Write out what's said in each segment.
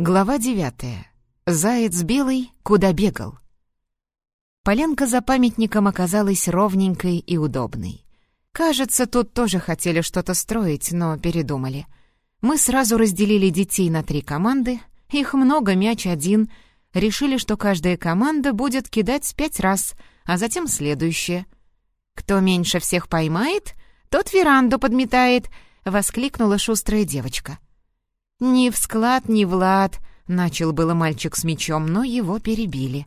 Глава девятая. Заяц белый куда бегал? Полянка за памятником оказалась ровненькой и удобной. Кажется, тут тоже хотели что-то строить, но передумали. Мы сразу разделили детей на три команды, их много, мяч один. Решили, что каждая команда будет кидать пять раз, а затем следующее. «Кто меньше всех поймает, тот веранду подметает», — воскликнула шустрая девочка. «Ни в склад, ни в лад», — начал было мальчик с мечом, но его перебили.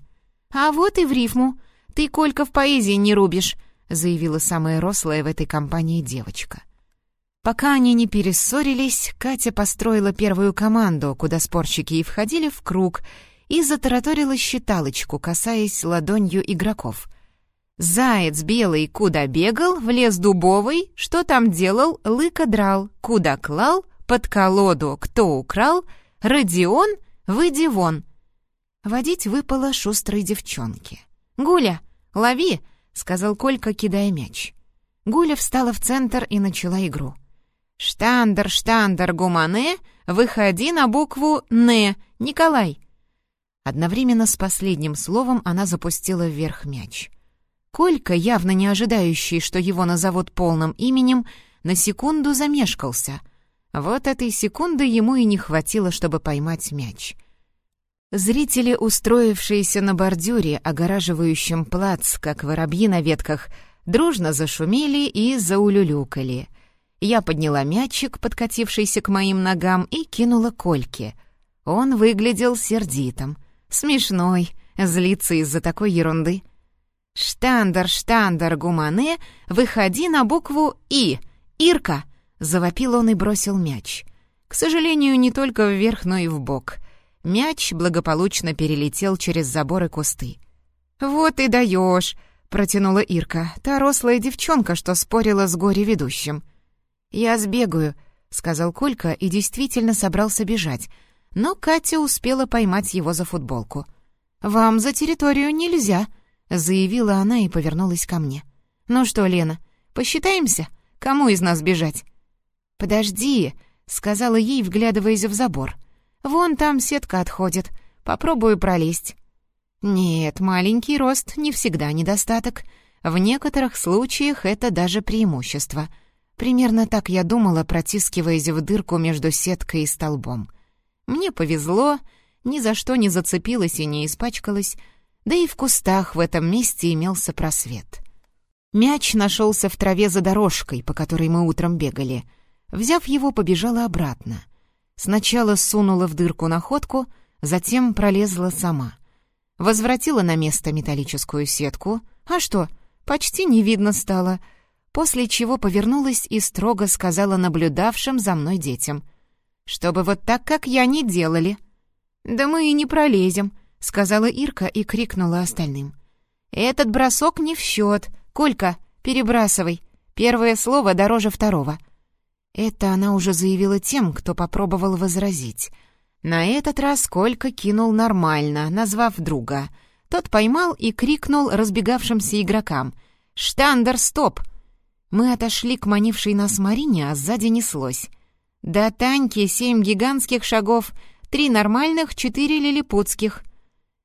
«А вот и в рифму. Ты, Колька, в поэзии не рубишь», — заявила самая рослая в этой компании девочка. Пока они не перессорились, Катя построила первую команду, куда спорщики и входили в круг, и затараторила считалочку, касаясь ладонью игроков. «Заяц белый куда бегал, в лес дубовый, что там делал, лыка драл, куда клал, под колоду кто украл? Родион, выйди вон!» Водить выпало шустрой девчонке. «Гуля, лови!» — сказал Колька, кидая мяч. Гуля встала в центр и начала игру. «Штандер, штандер, гумане, выходи на букву «Н», Николай!» Одновременно с последним словом она запустила вверх мяч. Колька, явно не ожидающий, что его назовут полным именем, на секунду замешкался — вот этой секунды ему и не хватило, чтобы поймать мяч. Зрители, устроившиеся на бордюре, огораживающем плац, как воробьи на ветках, дружно зашумели и заулюлюкали. Я подняла мячик, подкатившийся к моим ногам, и кинула Кольке. Он выглядел сердитым. Смешной, злиться из-за такой ерунды. «Штандар, штандар, гумане, выходи на букву «И». Ирка!» Завопил он и бросил мяч. К сожалению, не только вверх, но и в бок. Мяч благополучно перелетел через заборы кусты. «Вот и даешь!» — протянула Ирка, та рослая девчонка, что спорила с горе-ведущим. «Я сбегаю», — сказал Колька и действительно собрался бежать, но Катя успела поймать его за футболку. «Вам за территорию нельзя», — заявила она и повернулась ко мне. «Ну что, Лена, посчитаемся? Кому из нас бежать?» «Подожди», — сказала ей, вглядываясь в забор. «Вон там сетка отходит. Попробую пролезть». Нет, маленький рост не всегда недостаток. В некоторых случаях это даже преимущество. Примерно так я думала, протискиваясь в дырку между сеткой и столбом. Мне повезло, ни за что не зацепилась и не испачкалась, да и в кустах в этом месте имелся просвет. Мяч нашелся в траве за дорожкой, по которой мы утром бегали — Взяв его, побежала обратно. Сначала сунула в дырку находку, затем пролезла сама. Возвратила на место металлическую сетку. А что, почти не видно стало. После чего повернулась и строго сказала наблюдавшим за мной детям. «Чтобы вот так, как я, не делали». «Да мы и не пролезем», — сказала Ирка и крикнула остальным. «Этот бросок не в счет. Колька, перебрасывай. Первое слово дороже второго». Это она уже заявила тем, кто попробовал возразить. На этот раз Колька кинул нормально, назвав друга. Тот поймал и крикнул разбегавшимся игрокам. «Штандер, стоп!» Мы отошли к манившей нас Марине, а сзади неслось. До Таньки семь гигантских шагов, три нормальных, четыре лилипутских.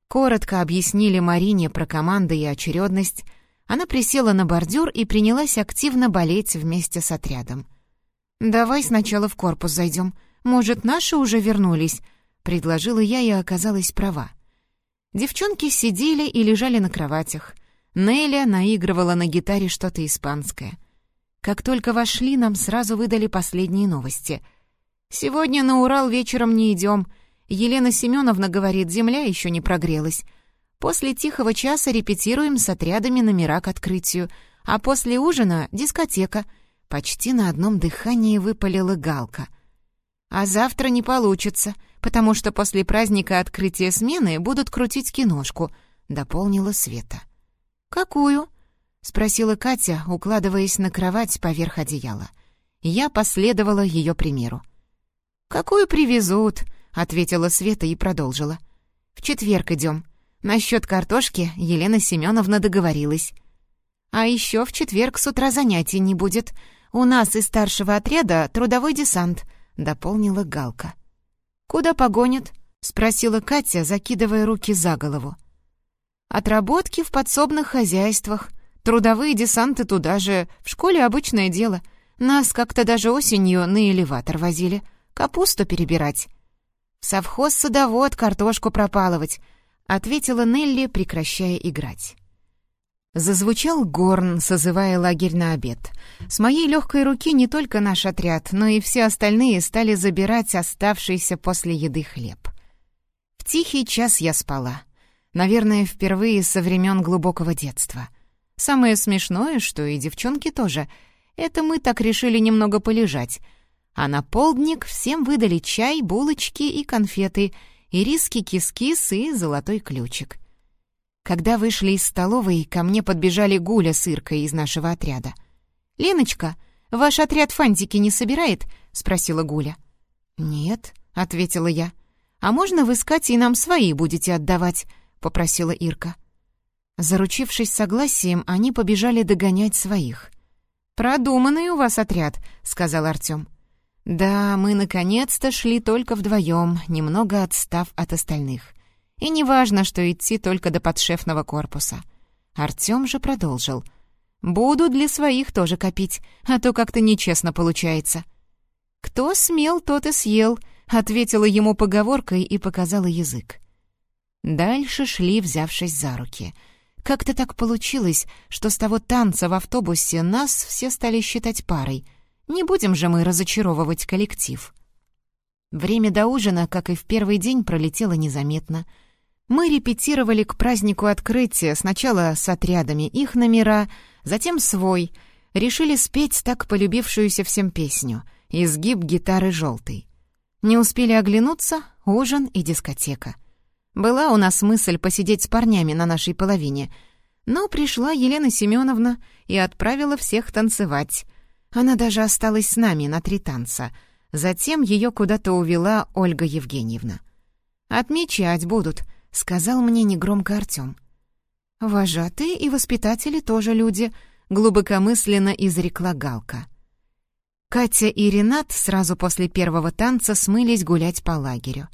Коротко объяснили Марине про команды и очередность. Она присела на бордюр и принялась активно болеть вместе с отрядом. «Давай сначала в корпус зайдем. Может, наши уже вернулись?» — предложила я и оказалась права. Девчонки сидели и лежали на кроватях. Неля наигрывала на гитаре что-то испанское. Как только вошли, нам сразу выдали последние новости. «Сегодня на Урал вечером не идем. Елена Семеновна говорит, земля еще не прогрелась. После тихого часа репетируем с отрядами номера к открытию, а после ужина — дискотека — Почти на одном дыхании выпалила Галка. «А завтра не получится, потому что после праздника открытия смены будут крутить киношку», — дополнила Света. «Какую?» — спросила Катя, укладываясь на кровать поверх одеяла. Я последовала ее примеру. «Какую привезут?» — ответила Света и продолжила. «В четверг идем. Насчет картошки Елена Семеновна договорилась. А еще в четверг с утра занятий не будет», «У нас из старшего отряда трудовой десант», — дополнила Галка. «Куда погонят?» — спросила Катя, закидывая руки за голову. «Отработки в подсобных хозяйствах. Трудовые десанты туда же. В школе обычное дело. Нас как-то даже осенью на элеватор возили. Капусту перебирать». «В совхоз садовод картошку пропалывать», — ответила Нелли, прекращая играть. Зазвучал горн, созывая лагерь на обед. С моей легкой руки не только наш отряд, но и все остальные стали забирать оставшийся после еды хлеб. В тихий час я спала. Наверное, впервые со времен глубокого детства. Самое смешное, что и девчонки тоже, это мы так решили немного полежать. А на полдник всем выдали чай, булочки и конфеты, и риски кис-кис и золотой ключик — когда вышли из столовой, ко мне подбежали Гуля с Иркой из нашего отряда. «Леночка, ваш отряд фантики не собирает?» — спросила Гуля. «Нет», — ответила я. «А можно вы с Катей нам свои будете отдавать?» — попросила Ирка. Заручившись согласием, они побежали догонять своих. «Продуманный у вас отряд», — сказал Артём. «Да, мы наконец-то шли только вдвоем, немного отстав от остальных. И не важно, что идти только до подшефного корпуса. Артём же продолжил. «Буду для своих тоже копить, а то как-то нечестно получается». «Кто смел, тот и съел», — ответила ему поговоркой и показала язык. Дальше шли, взявшись за руки. Как-то так получилось, что с того танца в автобусе нас все стали считать парой. Не будем же мы разочаровывать коллектив. Время до ужина, как и в первый день, пролетело незаметно — мы репетировали к празднику открытия, сначала с отрядами их номера, затем свой. Решили спеть так полюбившуюся всем песню «Изгиб гитары желтой». Не успели оглянуться — ужин и дискотека. Была у нас мысль посидеть с парнями на нашей половине, но пришла Елена Семеновна и отправила всех танцевать. Она даже осталась с нами на три танца. Затем ее куда-то увела Ольга Евгеньевна. «Отмечать будут», — сказал мне негромко Артём. «Вожатые и воспитатели тоже люди», — глубокомысленно изрекла Галка. Катя и Ренат сразу после первого танца смылись гулять по лагерю.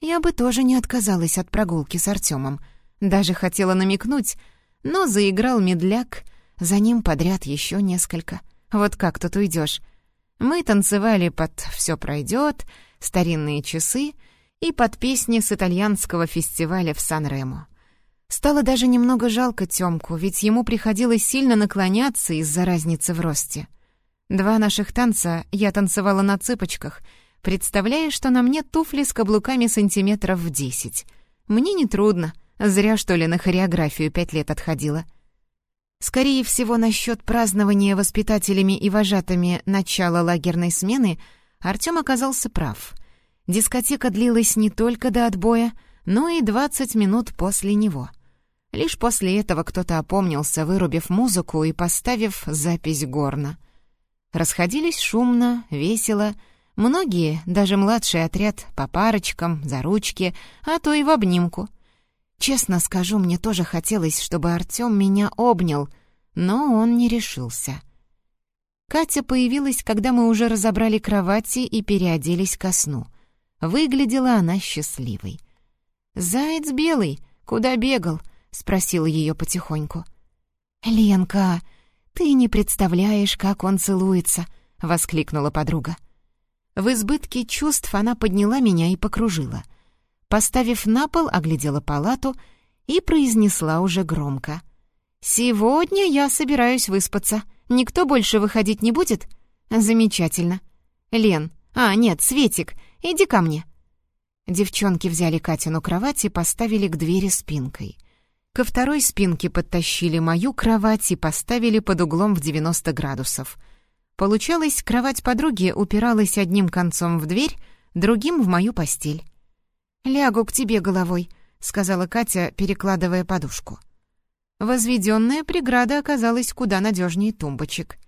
Я бы тоже не отказалась от прогулки с Артёмом. Даже хотела намекнуть, но заиграл медляк, за ним подряд еще несколько. Вот как тут уйдешь? Мы танцевали под «Все пройдет», «Старинные часы», и под песни с итальянского фестиваля в Сан-Ремо. Стало даже немного жалко Тёмку, ведь ему приходилось сильно наклоняться из-за разницы в росте. Два наших танца я танцевала на цыпочках, представляя, что на мне туфли с каблуками сантиметров в десять. Мне нетрудно, зря, что ли, на хореографию пять лет отходила. Скорее всего, насчет празднования воспитателями и вожатыми начала лагерной смены Артём оказался прав — Дискотека длилась не только до отбоя, но и 20 минут после него. Лишь после этого кто-то опомнился, вырубив музыку и поставив запись горна. Расходились шумно, весело. Многие, даже младший отряд, по парочкам, за ручки, а то и в обнимку. Честно скажу, мне тоже хотелось, чтобы Артём меня обнял, но он не решился. Катя появилась, когда мы уже разобрали кровати и переоделись ко сну — Выглядела она счастливой. «Заяц белый, куда бегал?» — спросила ее потихоньку. «Ленка, ты не представляешь, как он целуется!» — воскликнула подруга. В избытке чувств она подняла меня и покружила. Поставив на пол, оглядела палату и произнесла уже громко. «Сегодня я собираюсь выспаться. Никто больше выходить не будет?» «Замечательно. Лен, а, нет, Светик, Иди ко мне». Девчонки взяли Катину кровать и поставили к двери спинкой. Ко второй спинке подтащили мою кровать и поставили под углом в 90 градусов. Получалось, кровать подруги упиралась одним концом в дверь, другим — в мою постель. «Лягу к тебе головой», — сказала Катя, перекладывая подушку. Возведенная преграда оказалась куда надежнее тумбочек.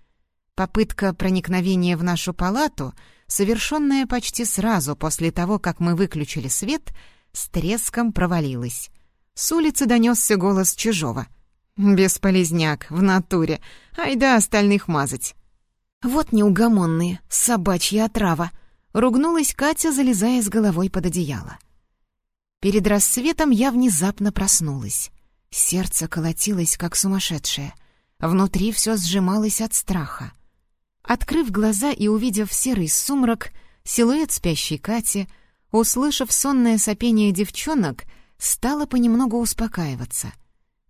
Попытка проникновения в нашу палату — совершенная почти сразу после того, как мы выключили свет, с треском провалилась. С улицы донесся голос чужого. «Бесполезняк, в натуре. Айда остальных мазать». «Вот неугомонные, собачья отрава!» — ругнулась Катя, залезая с головой под одеяло. Перед рассветом я внезапно проснулась. Сердце колотилось, как сумасшедшее. Внутри все сжималось от страха. Открыв глаза и увидев серый сумрак, силуэт спящей Кати, услышав сонное сопение девчонок, стала понемногу успокаиваться.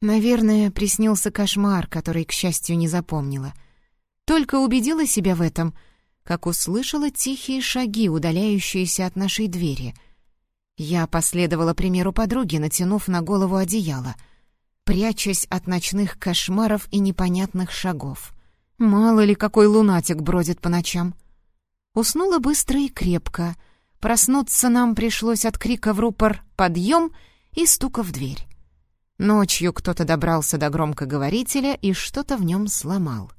Наверное, приснился кошмар, который, к счастью, не запомнила. Только убедила себя в этом, как услышала тихие шаги, удаляющиеся от нашей двери — я последовала примеру подруги, натянув на голову одеяло, прячась от ночных кошмаров и непонятных шагов. Мало ли, какой лунатик бродит по ночам. Уснула быстро и крепко. Проснуться нам пришлось от крика в рупор «Подъем!» и стука в дверь. Ночью кто-то добрался до громкоговорителя и что-то в нем сломал.